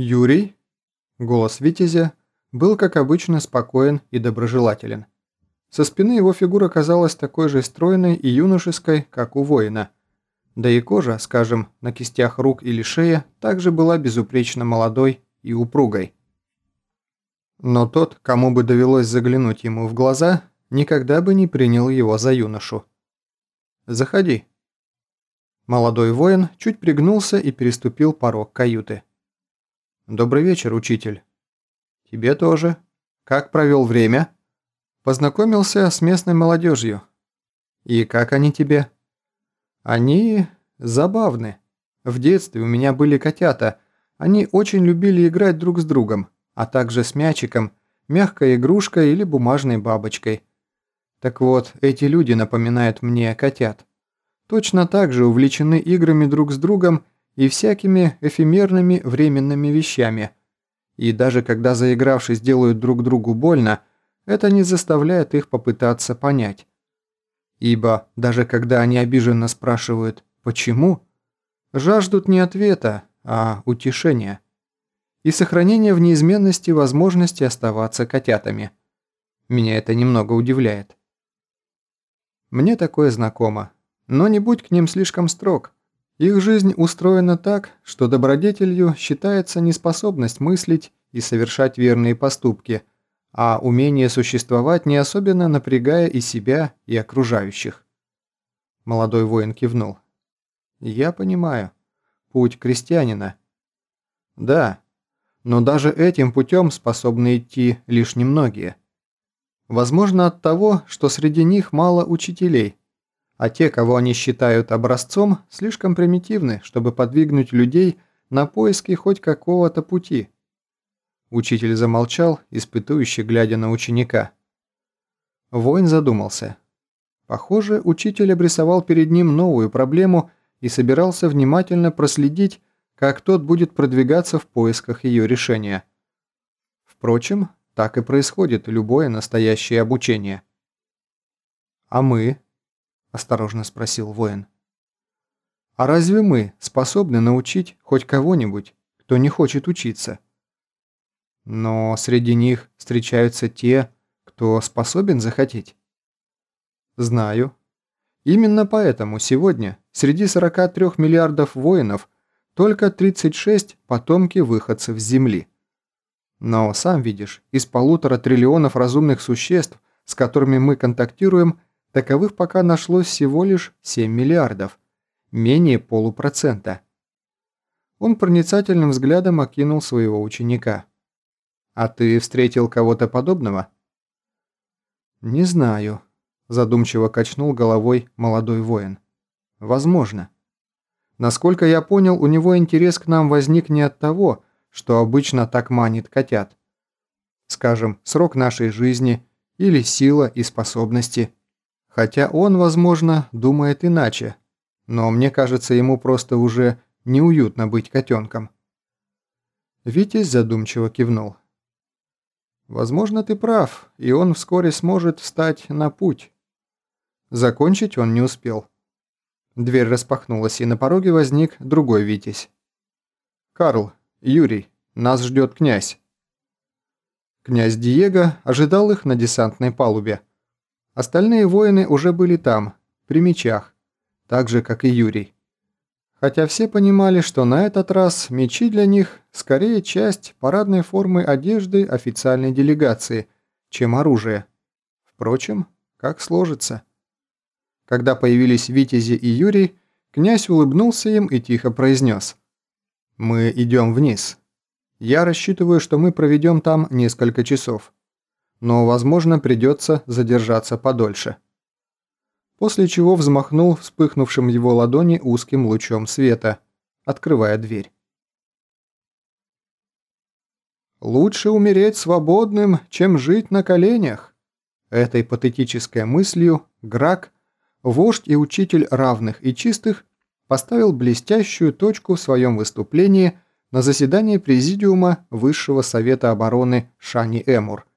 «Юрий?» Голос Витязя был, как обычно, спокоен и доброжелателен. Со спины его фигура казалась такой же стройной и юношеской, как у воина. Да и кожа, скажем, на кистях рук или шее, также была безупречно молодой и упругой. Но тот, кому бы довелось заглянуть ему в глаза, никогда бы не принял его за юношу. «Заходи». Молодой воин чуть пригнулся и переступил порог каюты. «Добрый вечер, учитель». «Тебе тоже. Как провел время?» «Познакомился с местной молодежью». «И как они тебе?» «Они забавны. В детстве у меня были котята. Они очень любили играть друг с другом, а также с мячиком, мягкой игрушкой или бумажной бабочкой. Так вот, эти люди напоминают мне котят. Точно так же увлечены играми друг с другом и всякими эфемерными временными вещами. И даже когда заигравшись делают друг другу больно, это не заставляет их попытаться понять. Ибо даже когда они обиженно спрашивают «почему?», жаждут не ответа, а утешения. И сохранения в неизменности возможности оставаться котятами. Меня это немного удивляет. Мне такое знакомо. Но не будь к ним слишком строг. Их жизнь устроена так, что добродетелью считается неспособность мыслить и совершать верные поступки, а умение существовать не особенно напрягая и себя, и окружающих. Молодой воин кивнул. «Я понимаю. Путь крестьянина». «Да, но даже этим путем способны идти лишь немногие». Возможно от того, что среди них мало учителей, а те, кого они считают образцом, слишком примитивны, чтобы подвигнуть людей на поиски хоть какого-то пути. Учитель замолчал, испытующе глядя на ученика. Воин задумался. Похоже, учитель обрисовал перед ним новую проблему и собирался внимательно проследить, как тот будет продвигаться в поисках ее решения. Впрочем, так и происходит любое настоящее обучение. «А мы?» – осторожно спросил воин. «А разве мы способны научить хоть кого-нибудь, кто не хочет учиться?» «Но среди них встречаются те, кто способен захотеть?» «Знаю. Именно поэтому сегодня среди 43 миллиардов воинов только 36 потомки выходцев с Земли». Но, сам видишь, из полутора триллионов разумных существ, с которыми мы контактируем, таковых пока нашлось всего лишь 7 миллиардов. Менее полупроцента. Он проницательным взглядом окинул своего ученика. «А ты встретил кого-то подобного?» «Не знаю», – задумчиво качнул головой молодой воин. «Возможно. Насколько я понял, у него интерес к нам возник не от того, что обычно так манит котят. Скажем, срок нашей жизни или сила и способности. Хотя он, возможно, думает иначе, но мне кажется, ему просто уже неуютно быть котенком. Витязь задумчиво кивнул. «Возможно, ты прав, и он вскоре сможет встать на путь». Закончить он не успел. Дверь распахнулась, и на пороге возник другой Витязь. «Карл, «Юрий, нас ждет князь». Князь Диего ожидал их на десантной палубе. Остальные воины уже были там, при мечах, так же, как и Юрий. Хотя все понимали, что на этот раз мечи для них скорее часть парадной формы одежды официальной делегации, чем оружие. Впрочем, как сложится. Когда появились Витязи и Юрий, князь улыбнулся им и тихо произнес – мы идем вниз. Я рассчитываю, что мы проведем там несколько часов. Но, возможно, придется задержаться подольше. После чего взмахнул вспыхнувшим его ладони узким лучом света, открывая дверь. «Лучше умереть свободным, чем жить на коленях». Этой патетической мыслью Грак, вождь и учитель равных и чистых, поставил блестящую точку в своем выступлении на заседании Президиума Высшего Совета Обороны Шани Эмур.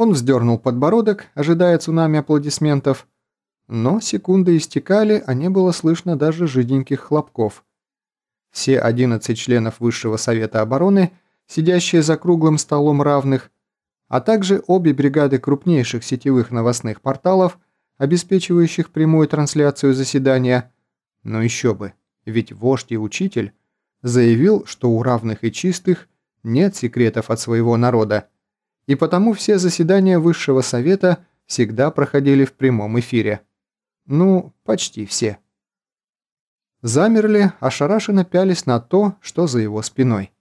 Он вздернул подбородок, ожидая цунами аплодисментов, но секунды истекали, а не было слышно даже жиденьких хлопков. все 11 членов Высшего Совета Обороны, сидящие за круглым столом равных, а также обе бригады крупнейших сетевых новостных порталов, обеспечивающих прямую трансляцию заседания. Но еще бы, ведь вождь и учитель заявил, что у равных и чистых нет секретов от своего народа, и потому все заседания Высшего Совета всегда проходили в прямом эфире. Ну, почти все. Замерли, ошарашенно пялись на то, что за его спиной.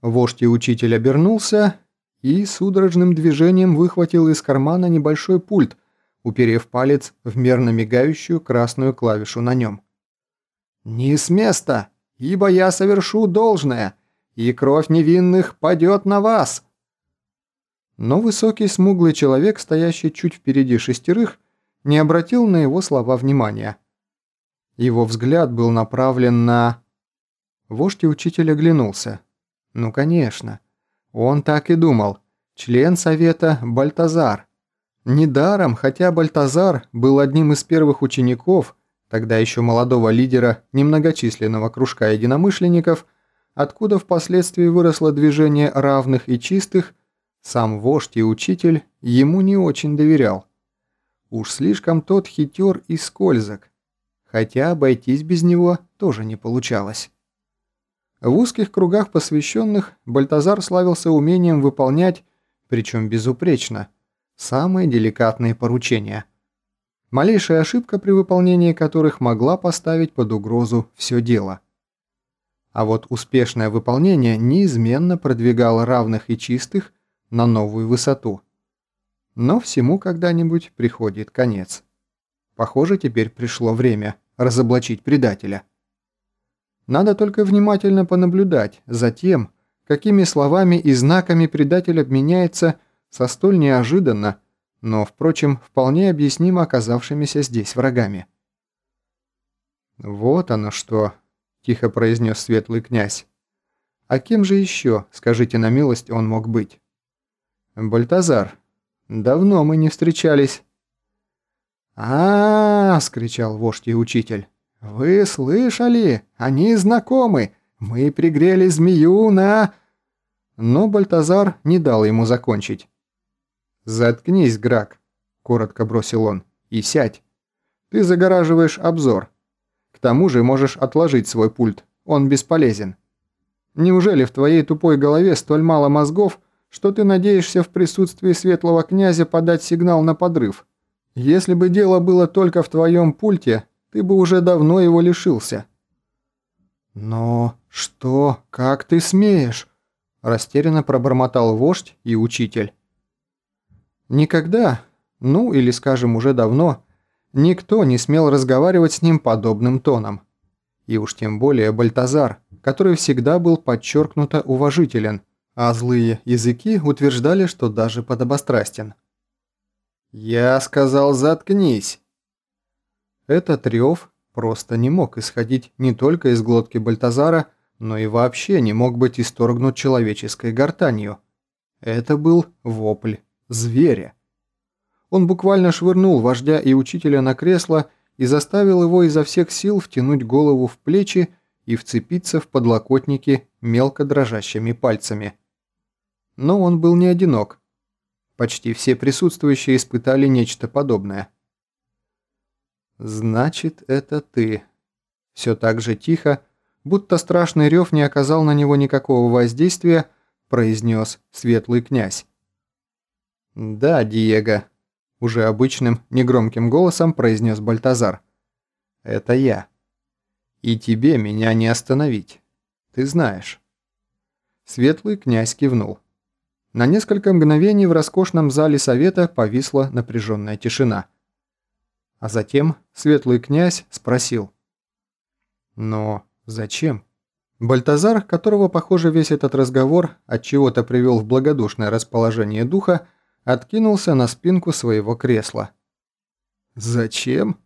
Вождь и учитель обернулся и судорожным движением выхватил из кармана небольшой пульт, уперев палец в мерно мигающую красную клавишу на нем. «Не с места, ибо я совершу должное, и кровь невинных падет на вас!» Но высокий смуглый человек, стоящий чуть впереди шестерых, не обратил на его слова внимания. Его взгляд был направлен на... Вождь и учитель оглянулся. Ну, конечно. Он так и думал. Член совета Бальтазар. Недаром, хотя Бальтазар был одним из первых учеников, тогда еще молодого лидера немногочисленного кружка единомышленников, откуда впоследствии выросло движение равных и чистых, сам вождь и учитель ему не очень доверял. Уж слишком тот хитер и скользок, хотя обойтись без него тоже не получалось. В узких кругах посвященных Бальтазар славился умением выполнять, причем безупречно, самые деликатные поручения. Малейшая ошибка при выполнении которых могла поставить под угрозу все дело. А вот успешное выполнение неизменно продвигало равных и чистых на новую высоту. Но всему когда-нибудь приходит конец. Похоже, теперь пришло время разоблачить предателя. Надо только внимательно понаблюдать за тем, какими словами и знаками предатель обменяется со столь неожиданно, но, впрочем, вполне объяснимо оказавшимися здесь врагами. «Вот оно что», – тихо произнес светлый князь. «А кем же еще, скажите на милость, он мог быть?» «Бальтазар, давно мы не встречались». А, скричал вождь и учитель. «Вы слышали? Они знакомы. Мы пригрели змею на...» Но Бальтазар не дал ему закончить. «Заткнись, Грак», – коротко бросил он, – «и сядь. Ты загораживаешь обзор. К тому же можешь отложить свой пульт, он бесполезен. Неужели в твоей тупой голове столь мало мозгов, что ты надеешься в присутствии светлого князя подать сигнал на подрыв? Если бы дело было только в твоем пульте, ты бы уже давно его лишился». «Но что? Как ты смеешь?» – растерянно пробормотал вождь и учитель. Никогда, ну или скажем уже давно, никто не смел разговаривать с ним подобным тоном. И уж тем более Бальтазар, который всегда был подчеркнуто уважителен, а злые языки утверждали, что даже подобострастен. «Я сказал, заткнись!» Этот рев просто не мог исходить не только из глотки Бальтазара, но и вообще не мог быть исторгнут человеческой гортанью. Это был вопль зверя. Он буквально швырнул вождя и учителя на кресло и заставил его изо всех сил втянуть голову в плечи и вцепиться в подлокотники мелко дрожащими пальцами. Но он был не одинок. Почти все присутствующие испытали нечто подобное. «Значит, это ты». Все так же тихо, будто страшный рев не оказал на него никакого воздействия, произнес светлый князь. «Да, Диего», – уже обычным, негромким голосом произнес Бальтазар. «Это я. И тебе меня не остановить. Ты знаешь». Светлый князь кивнул. На несколько мгновений в роскошном зале совета повисла напряженная тишина – а затем светлый князь спросил. «Но зачем?» Бальтазар, которого, похоже, весь этот разговор от чего то привел в благодушное расположение духа, откинулся на спинку своего кресла. «Зачем?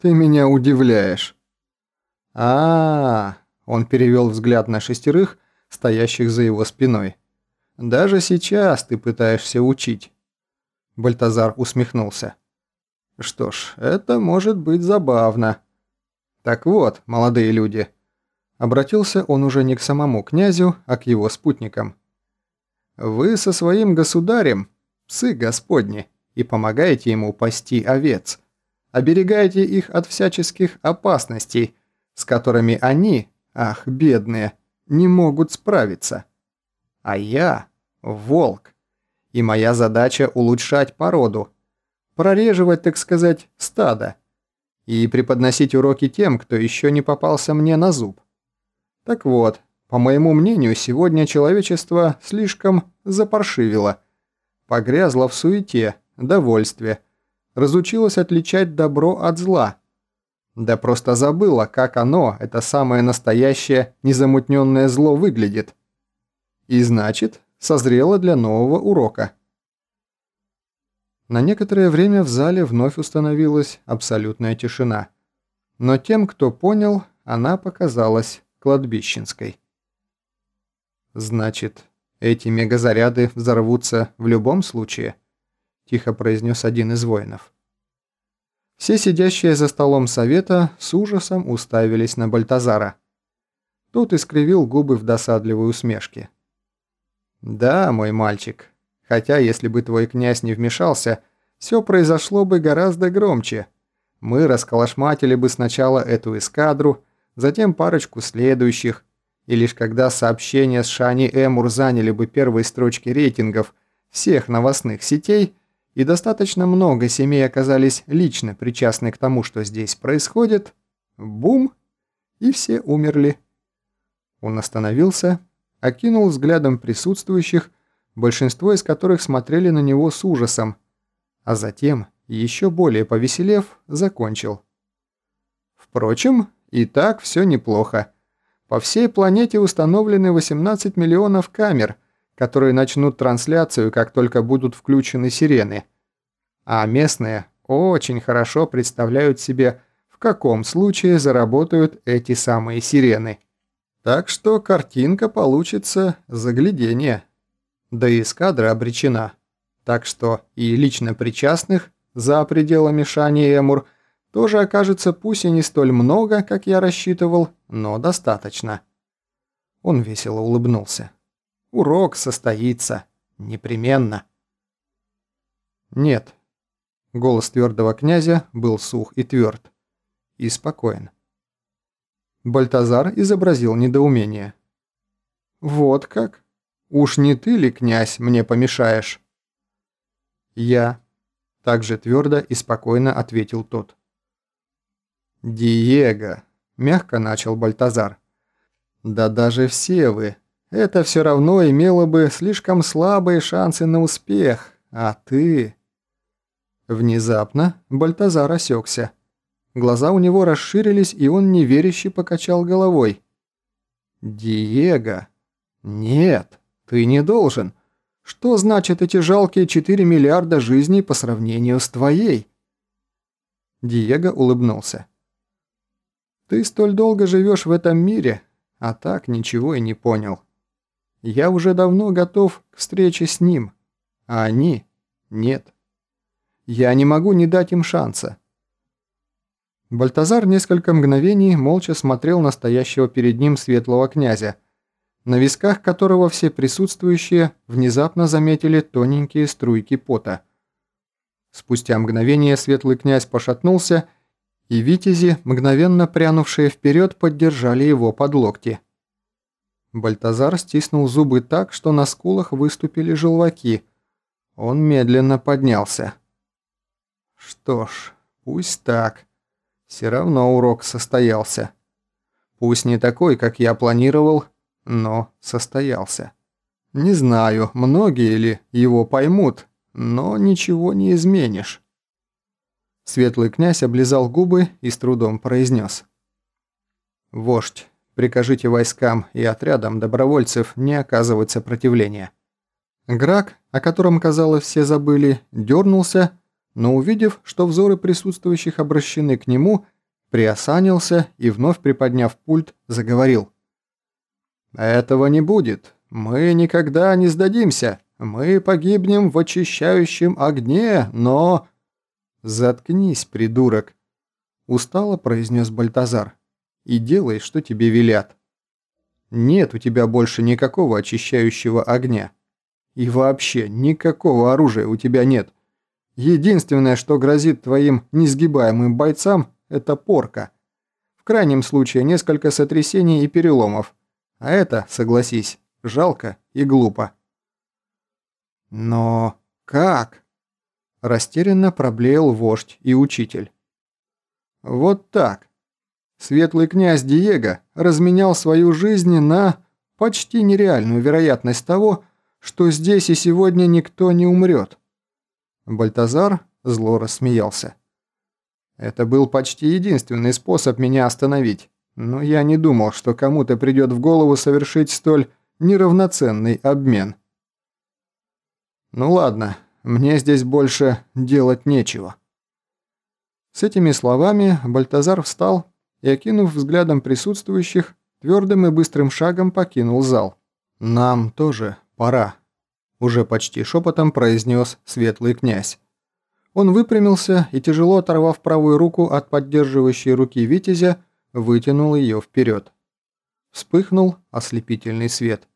Ты меня удивляешь!» а, -а, -а Он перевел взгляд на шестерых, стоящих за его спиной. «Даже сейчас ты пытаешься учить!» Бальтазар усмехнулся. Что ж, это может быть забавно. Так вот, молодые люди, Обратился он уже не к самому князю, а к его спутникам. «Вы со своим государем, псы господни, и помогаете ему пасти овец. Оберегаете их от всяческих опасностей, с которыми они, ах, бедные, не могут справиться. А я – волк, и моя задача – улучшать породу, прореживать, так сказать, стадо, и преподносить уроки тем, кто еще не попался мне на зуб. Так вот, по моему мнению, сегодня человечество слишком запаршивило, погрязло в суете, довольстве, разучилось отличать добро от зла. Да просто забыло, как оно, это самое настоящее, незамутненное зло выглядит. И значит, созрело для нового урока. На некоторое время в зале вновь установилась абсолютная тишина. Но тем, кто понял, она показалась кладбищенской. «Значит, эти мегазаряды взорвутся в любом случае?» – тихо произнес один из воинов. Все сидящие за столом совета с ужасом уставились на Бальтазара. Тот искривил губы в досадливой усмешке. «Да, мой мальчик, Хотя, если бы твой князь не вмешался, все произошло бы гораздо громче. Мы расколошматили бы сначала эту эскадру, затем парочку следующих, и лишь когда сообщения с Шани Эмур заняли бы первые строчки рейтингов всех новостных сетей, и достаточно много семей оказались лично причастны к тому, что здесь происходит, бум, и все умерли. Он остановился, окинул взглядом присутствующих, большинство из которых смотрели на него с ужасом, а затем, еще более повеселев, закончил. Впрочем, и так все неплохо. По всей планете установлены 18 миллионов камер, которые начнут трансляцию, как только будут включены сирены. А местные очень хорошо представляют себе, в каком случае заработают эти самые сирены. Так что картинка получится заглядение. Да и эскадра обречена. Так что и лично причастных за пределами Шани и Эмур тоже окажется пусть и не столь много, как я рассчитывал, но достаточно. Он весело улыбнулся. Урок состоится. Непременно. Нет. Голос твердого князя был сух и тверд. И спокоен. Бальтазар изобразил недоумение. «Вот как?» Уж не ты ли, князь, мне помешаешь?» «Я», – также твердо и спокойно ответил тот. «Диего», – мягко начал Бальтазар. «Да даже все вы. Это все равно имело бы слишком слабые шансы на успех, а ты...» Внезапно Бальтазар осекся. Глаза у него расширились, и он неверяще покачал головой. «Диего? Нет!» Ты не должен. Что значит эти жалкие 4 миллиарда жизней по сравнению с твоей?» Диего улыбнулся. «Ты столь долго живешь в этом мире, а так ничего и не понял. Я уже давно готов к встрече с ним, а они – нет. Я не могу не дать им шанса». Бальтазар несколько мгновений молча смотрел на стоящего перед ним светлого князя – на висках которого все присутствующие внезапно заметили тоненькие струйки пота. Спустя мгновение светлый князь пошатнулся, и витязи, мгновенно прянувшие вперед, поддержали его под локти. Бальтазар стиснул зубы так, что на скулах выступили желваки. Он медленно поднялся. Что ж, пусть так. Все равно урок состоялся. Пусть не такой, как я планировал, но состоялся. Не знаю, многие ли его поймут, но ничего не изменишь. Светлый князь облизал губы и с трудом произнес. «Вождь, прикажите войскам и отрядам добровольцев не оказывать сопротивления». Грак, о котором, казалось, все забыли, дернулся, но увидев, что взоры присутствующих обращены к нему, приосанился и, вновь приподняв пульт, заговорил. «Этого не будет. Мы никогда не сдадимся. Мы погибнем в очищающем огне, но...» «Заткнись, придурок!» Устало произнес Бальтазар. «И делай, что тебе велят. Нет у тебя больше никакого очищающего огня. И вообще, никакого оружия у тебя нет. Единственное, что грозит твоим несгибаемым бойцам, это порка. В крайнем случае, несколько сотрясений и переломов. А это, согласись, жалко и глупо. Но как? Растерянно проблеял вождь и учитель. Вот так. Светлый князь Диего разменял свою жизнь на почти нереальную вероятность того, что здесь и сегодня никто не умрет. Бальтазар зло рассмеялся. Это был почти единственный способ меня остановить, но я не думал, что кому-то придет в голову совершить столь неравноценный обмен. Ну ладно, мне здесь больше делать нечего. С этими словами Бальтазар встал и, окинув взглядом присутствующих, твердым и быстрым шагом покинул зал. «Нам тоже пора», – уже почти шепотом произнес светлый князь. Он выпрямился и, тяжело оторвав правую руку от поддерживающей руки Витязя, вытянул ее вперед. Вспыхнул ослепительный свет.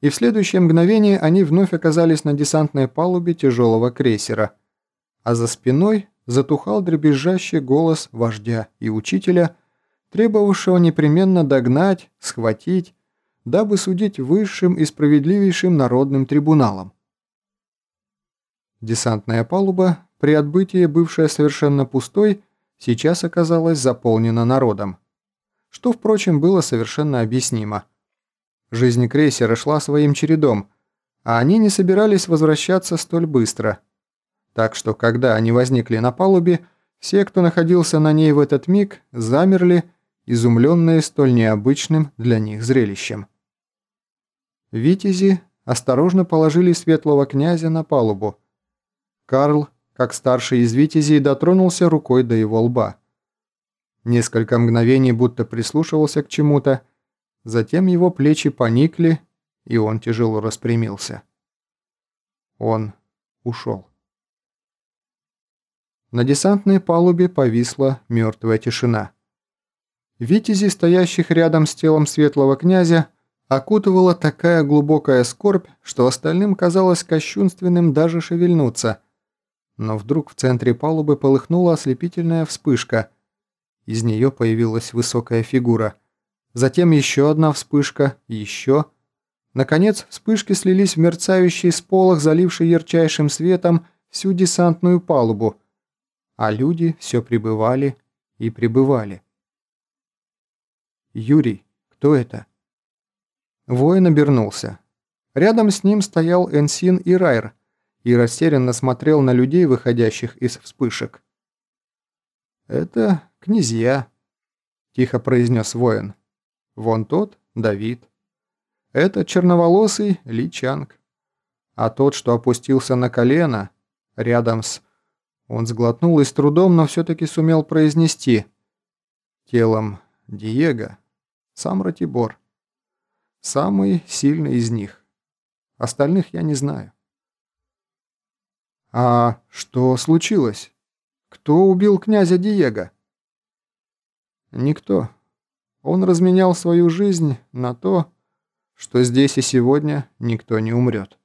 И в следующее мгновение они вновь оказались на десантной палубе тяжелого крейсера. А за спиной затухал дребезжащий голос вождя и учителя, требовавшего непременно догнать, схватить, дабы судить высшим и справедливейшим народным трибуналом. Десантная палуба, при отбытии бывшая совершенно пустой, сейчас оказалась заполнена народом. Что, впрочем, было совершенно объяснимо. Жизнь крейсера шла своим чередом, а они не собирались возвращаться столь быстро. Так что, когда они возникли на палубе, все, кто находился на ней в этот миг, замерли изумленные столь необычным для них зрелищем. Витязи осторожно положили светлого князя на палубу. Карл, как старший из витязей, дотронулся рукой до его лба. Несколько мгновений будто прислушивался к чему-то, затем его плечи поникли, и он тяжело распрямился. Он ушел. На десантной палубе повисла мертвая тишина. Витязи, стоящих рядом с телом светлого князя, окутывала такая глубокая скорбь, что остальным казалось кощунственным даже шевельнуться. Но вдруг в центре палубы полыхнула ослепительная вспышка. Из нее появилась высокая фигура. Затем еще одна вспышка, еще. Наконец, вспышки слились в мерцающий сполох, заливший ярчайшим светом всю десантную палубу. А люди все прибывали и прибывали. «Юрий, кто это?» Воин обернулся. Рядом с ним стоял Энсин и Райр и растерянно смотрел на людей, выходящих из вспышек. «Это князья», – тихо произнес воин. «Вон тот – Давид. Это черноволосый Ли Чанг. А тот, что опустился на колено, рядом с...» Он сглотнул и с трудом, но все-таки сумел произнести. «Телом Диего, сам Ратибор. Самый сильный из них. Остальных я не знаю. А что случилось? Кто убил князя Диего? Никто. Он разменял свою жизнь на то, что здесь и сегодня никто не умрет.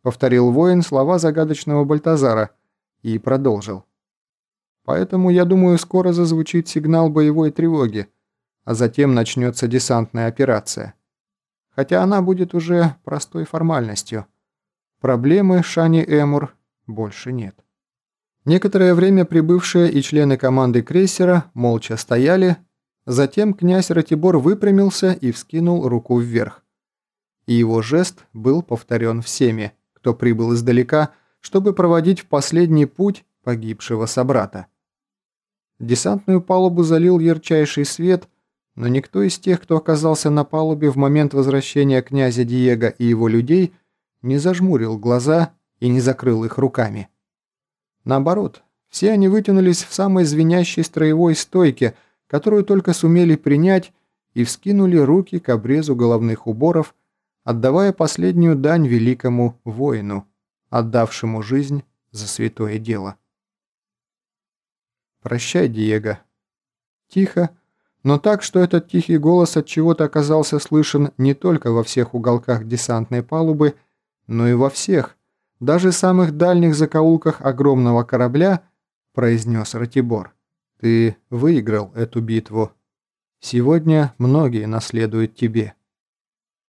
Повторил воин слова загадочного Бальтазара и продолжил. Поэтому, я думаю, скоро зазвучит сигнал боевой тревоги, а затем начнется десантная операция. Хотя она будет уже простой формальностью. Проблемы Шани Эмур больше нет. Некоторое время прибывшие и члены команды крейсера молча стояли, затем князь Ратибор выпрямился и вскинул руку вверх. И его жест был повторен всеми, кто прибыл издалека, чтобы проводить в последний путь погибшего собрата. Десантную палубу залил ярчайший свет, но никто из тех, кто оказался на палубе в момент возвращения князя Диего и его людей, не зажмурил глаза и не закрыл их руками. Наоборот, все они вытянулись в самой звенящей строевой стойке, которую только сумели принять, и вскинули руки к обрезу головных уборов, отдавая последнюю дань великому воину, отдавшему жизнь за святое дело. «Прощай, Диего». Тихо, но так, что этот тихий голос от чего-то оказался слышен не только во всех уголках десантной палубы, но и во всех, даже самых дальних закоулках огромного корабля, произнес Ратибор. Ты выиграл эту битву. Сегодня многие наследуют тебе.